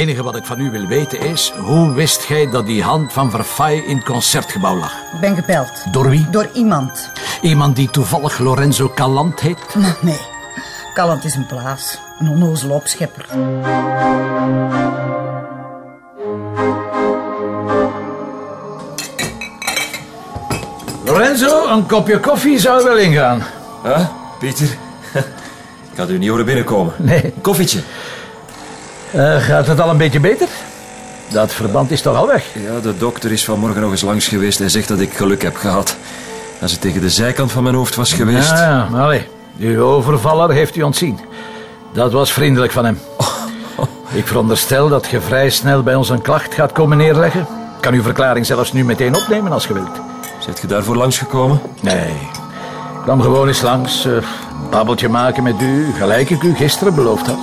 enige wat ik van u wil weten is... hoe wist gij dat die hand van Verfay in het concertgebouw lag? Ik ben gebeld. Door wie? Door iemand. Iemand die toevallig Lorenzo Calant heet? Nee, Callant is een plaats. Een onnozele opschepper. Lorenzo, een kopje koffie zou wel ingaan. Huh? Pieter? Ik had u niet horen binnenkomen. Nee. Koffietje. Eh, gaat het al een beetje beter? Dat verband is toch al weg? Ja, de dokter is vanmorgen nog eens langs geweest. Hij zegt dat ik geluk heb gehad. Als het tegen de zijkant van mijn hoofd was geweest... Ja, ja, allee. Uw overvaller heeft u ontzien. Dat was vriendelijk van hem. Ik veronderstel dat je vrij snel bij ons een klacht gaat komen neerleggen. Ik kan uw verklaring zelfs nu meteen opnemen als je wilt. Zet je daarvoor langsgekomen? Nee, ik kwam gewoon eens langs. een babbeltje maken met u, gelijk ik u gisteren beloofd had.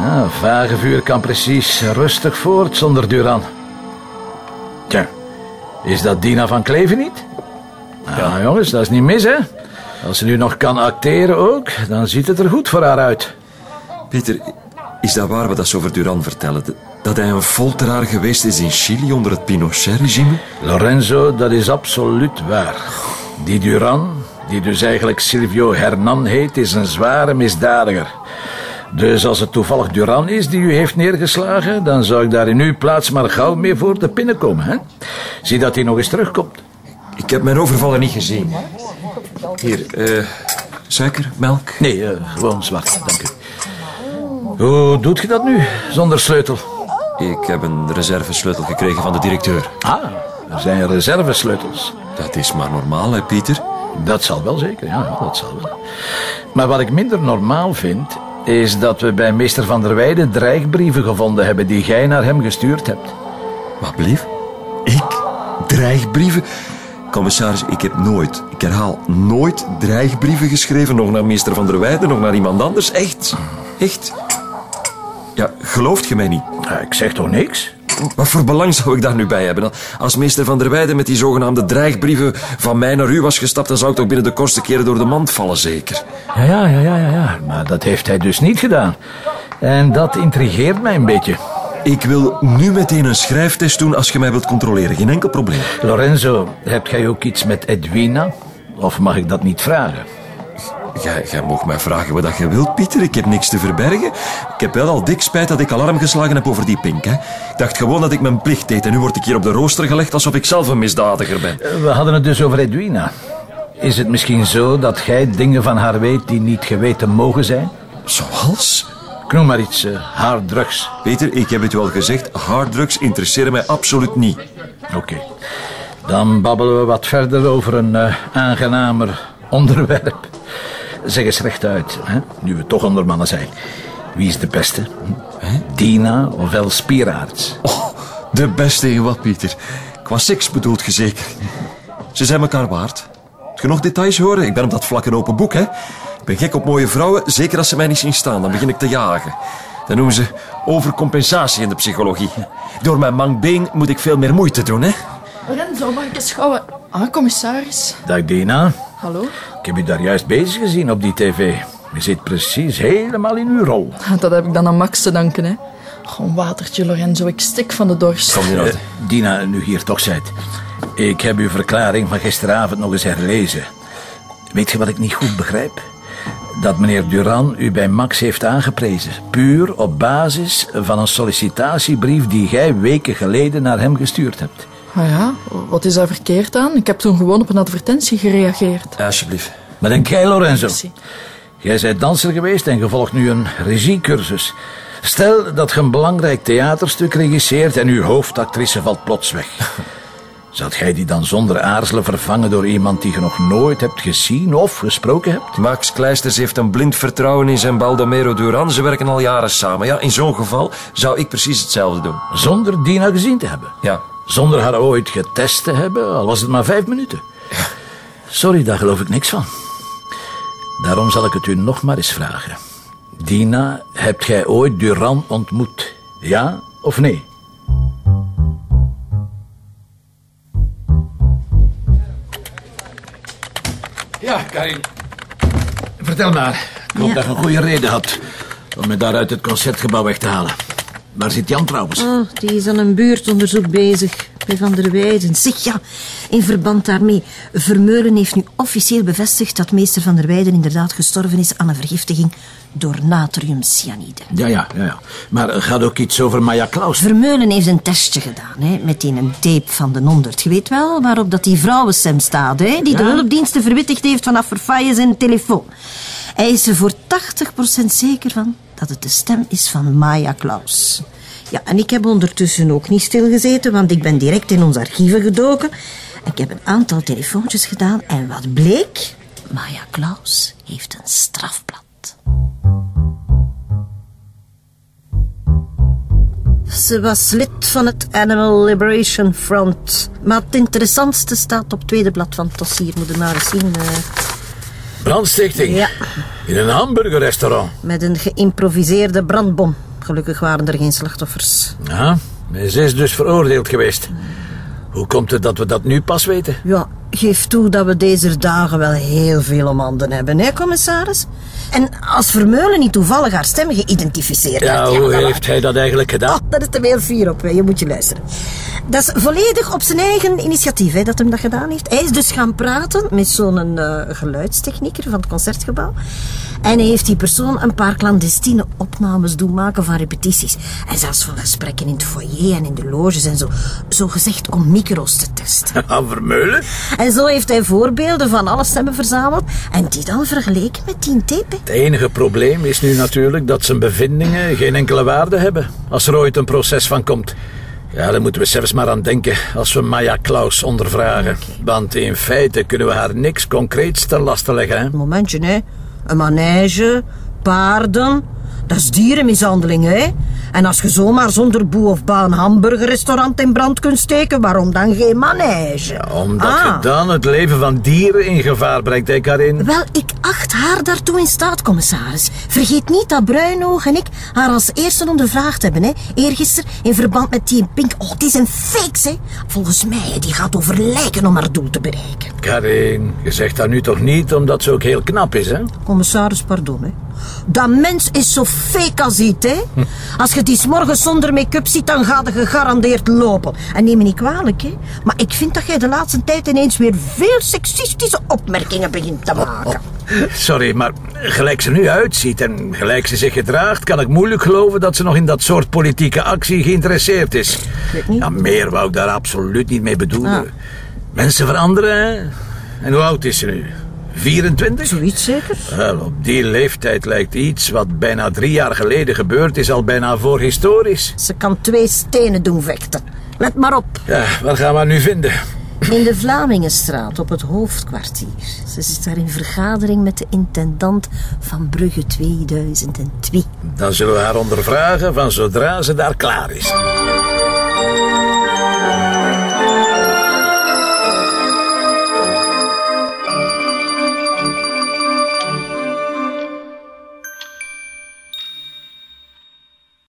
Ja, vagevuur kan precies rustig voort zonder Duran. Tja, is dat Dina van Kleven niet? Ja, jongens, dat is niet mis, hè? Als ze nu nog kan acteren ook, dan ziet het er goed voor haar uit. Pieter, is dat waar wat dat ze over Duran vertellen? Dat hij een folteraar geweest is in Chili onder het Pinochet-regime? Lorenzo, dat is absoluut waar. Die Duran, die dus eigenlijk Silvio Hernan heet, is een zware misdadiger. Dus als het toevallig Duran is die u heeft neergeslagen, dan zou ik daar in uw plaats maar gauw mee voor de pinnen komen. Hè? Zie dat hij nog eens terugkomt. Ik heb mijn overvaller niet gezien. Hier, eh... suiker, melk? Nee, eh, gewoon zwart, dank u. Hoe doet je dat nu, zonder sleutel? Ik heb een reservesleutel gekregen van de directeur. Ah, er zijn reservesleutels. Dat is maar normaal, hè, Pieter? Dat zal wel zeker, ja, dat zal wel. Maar wat ik minder normaal vind, is dat we bij meester Van der Weijden dreigbrieven gevonden hebben die jij naar hem gestuurd hebt. Wat blief? Ik? Dreigbrieven? Commissaris, ik heb nooit, ik herhaal, nooit dreigbrieven geschreven. Nog naar meester Van der Weijden, nog naar iemand anders. Echt. Echt. Ja, gelooft je mij niet? Ja, ik zeg toch niks? Wat voor belang zou ik daar nu bij hebben? Als meester Van der Weijden met die zogenaamde dreigbrieven van mij naar u was gestapt, dan zou ik toch binnen de kortste keren door de mand vallen, zeker? Ja, ja, ja, ja, ja. Maar dat heeft hij dus niet gedaan. En dat intrigeert mij een beetje. Ik wil nu meteen een schrijftest doen als je mij wilt controleren. Geen enkel probleem. Lorenzo, hebt jij ook iets met Edwina? Of mag ik dat niet vragen? Jij, mag mij vragen wat je wilt, Pieter. Ik heb niks te verbergen. Ik heb wel al dik spijt dat ik alarm geslagen heb over die pink. Hè. Ik dacht gewoon dat ik mijn plicht deed. En nu word ik hier op de rooster gelegd alsof ik zelf een misdadiger ben. We hadden het dus over Edwina. Is het misschien zo dat jij dingen van haar weet die niet geweten mogen zijn? Zoals? Ik noem maar iets, uh, harddrugs. Peter, ik heb het u al gezegd. Harddrugs interesseren mij absoluut niet. Oké. Dan babbelen we wat verder over een uh, aangenamer onderwerp. Zeg eens rechtuit, hè? nu we toch onder mannen zijn. Wie is de beste? Hm? Dina of El Spieraerts? Oh, de beste in wat, Pieter? Qua seks bedoelt je zeker. Ze zijn elkaar waard. Genoeg details horen? Ik ben op dat vlak een open boek, hè? Ik ben gek op mooie vrouwen, zeker als ze mij niet zien staan. Dan begin ik te jagen. Dat noemen ze overcompensatie in de psychologie. Door mijn mang been moet ik veel meer moeite doen, hè? Renzo, mag ik eens schouwen? Ah, commissaris. Dag Dina. Hallo? Ik heb u daar juist bezig gezien op die tv. Je zit precies helemaal in uw rol. Dat heb ik dan aan Max te danken, hè. Gewoon watertje, Lorenzo. Ik stik van de dorst. Kom Uh, Dina, nu hier toch zijt. Ik heb uw verklaring van gisteravond nog eens herlezen. Weet je wat ik niet goed begrijp? Dat meneer Duran u bij Max heeft aangeprezen. Puur op basis van een sollicitatiebrief die jij weken geleden naar hem gestuurd hebt. Ah ja, wat is daar verkeerd aan? Ik heb toen gewoon op een advertentie gereageerd. Alsjeblieft. Maar denk jij, Lorenzo? Merci. Jij bent danser geweest en je volgt nu een regiecursus. Stel dat je een belangrijk theaterstuk regisseert en uw hoofdactrice valt plots weg. Zou jij die dan zonder aarzelen vervangen door iemand die je nog nooit hebt gezien of gesproken hebt? Max Kleisters heeft een blind vertrouwen in zijn Baldomero Duran. Ze werken al jaren samen. Ja, in zo'n geval zou ik precies hetzelfde doen. Zonder Dina gezien te hebben? Ja. Zonder haar ooit getest te hebben, al was het maar vijf minuten. Sorry, daar geloof ik niks van. Daarom zal ik het u nog maar eens vragen. Dina, hebt gij ooit Duran ontmoet? Ja of nee? Ja, Karin. Vertel maar. Ik hoop Ja. dat je een goede reden had om me daar uit het concertgebouw weg te halen. Waar zit Jan trouwens? Oh, die is aan een buurtonderzoek bezig bij Van der Weijden. Zeg ja, in verband daarmee. Vermeulen heeft nu officieel bevestigd dat meester Van der Weijden inderdaad gestorven is aan een vergiftiging door natriumcyanide. Ja, ja, ja, ja. Maar er gaat ook iets over Maya Klaus. Vermeulen heeft een testje gedaan, hè, met die een tape van de 100. Je weet wel, waarop dat die vrouwenstem staat, hè, die de hulpdiensten verwittigd heeft vanaf verfaaien zijn telefoon. Hij is er voor 80% zeker van dat het de stem is van Maya Klaus. Ja, en ik heb ondertussen ook niet stilgezeten, want ik ben direct in onze archieven gedoken. Ik heb een aantal telefoontjes gedaan en wat bleek? Maya Klaus heeft een strafblad. Ze was lid van het Animal Liberation Front. Maar het interessantste staat op het tweede blad van het dossier. Moet je maar eens zien. Brandstichting. Ja. In een hamburgerrestaurant. met een geïmproviseerde brandbom. Gelukkig waren er geen slachtoffers. Ja, ze is dus veroordeeld geweest. Hoe komt het dat we dat nu pas weten? Ja, geef toe dat we deze dagen wel heel veel om handen hebben, hè, commissaris? En als Vermeulen niet toevallig haar stem geïdentificeerd Ja, heeft... hoe heeft hij dat eigenlijk gedaan? Oh, dat is te veel vier op, hè. je moet je luisteren. Dat is volledig op zijn eigen initiatief hè, dat hem dat gedaan heeft. Hij is dus gaan praten met zo'n eh, geluidstechnieker van het concertgebouw. En hij heeft die persoon een paar clandestine opnames doen maken van repetities. En zelfs van gesprekken in het foyer en in de loges en zo. Zo gezegd om micro's te testen. Aan Vermeulen? En zo heeft hij voorbeelden van alle stemmen verzameld en die dan vergeleken met die tape. Het enige probleem is nu natuurlijk dat zijn bevindingen geen enkele waarde hebben. Als er ooit een proces van komt. Ja, daar moeten we zelfs maar aan denken als we Maya Klaus ondervragen. Want in feite kunnen we haar niks concreets ten laste leggen. Hè? Momentje, hè. Een manege, paarden. Dat is dierenmishandeling, hè. En als je zomaar zonder boe of baan een hamburgerrestaurant in brand kunt steken, waarom dan geen manege? Omdat Ah. je dan het leven van dieren in gevaar brengt, hè Karin? Wel, ik acht haar daartoe in staat, commissaris. Vergeet niet dat Bruinoog en ik haar als eerste ondervraagd hebben, hè. Eergisteren in verband met die Pink. Oh, het is een fake, hè. Volgens mij, die gaat over lijken om haar doel te bereiken. Karin, je zegt dat nu toch niet omdat ze ook heel knap is, hè? Commissaris, pardon, hè. Dat mens is zo fake als iets, hè. Als je die 's morgens zonder make-up ziet, dan gaat je gegarandeerd lopen. En neem me niet kwalijk, hè. Maar ik vind dat jij de laatste tijd ineens weer veel seksistische opmerkingen begint te maken. Sorry, maar gelijk ze nu uitziet en gelijk ze zich gedraagt, kan ik moeilijk geloven dat ze nog in dat soort politieke actie geïnteresseerd is. Ja, meer wou ik daar absoluut niet mee bedoelen. Ah. Mensen veranderen, hè? En hoe oud is ze nu? 24? Zoiets zeker? Wel, op die leeftijd lijkt iets wat bijna drie jaar geleden gebeurd is al bijna voorhistorisch. Ze kan twee stenen doen vechten. Let maar op. Ja, wat gaan we nu vinden? In de Vlamingenstraat op het hoofdkwartier. Ze zit daar in vergadering met de intendant van Brugge 2002. Dan zullen we haar ondervragen van zodra ze daar klaar is.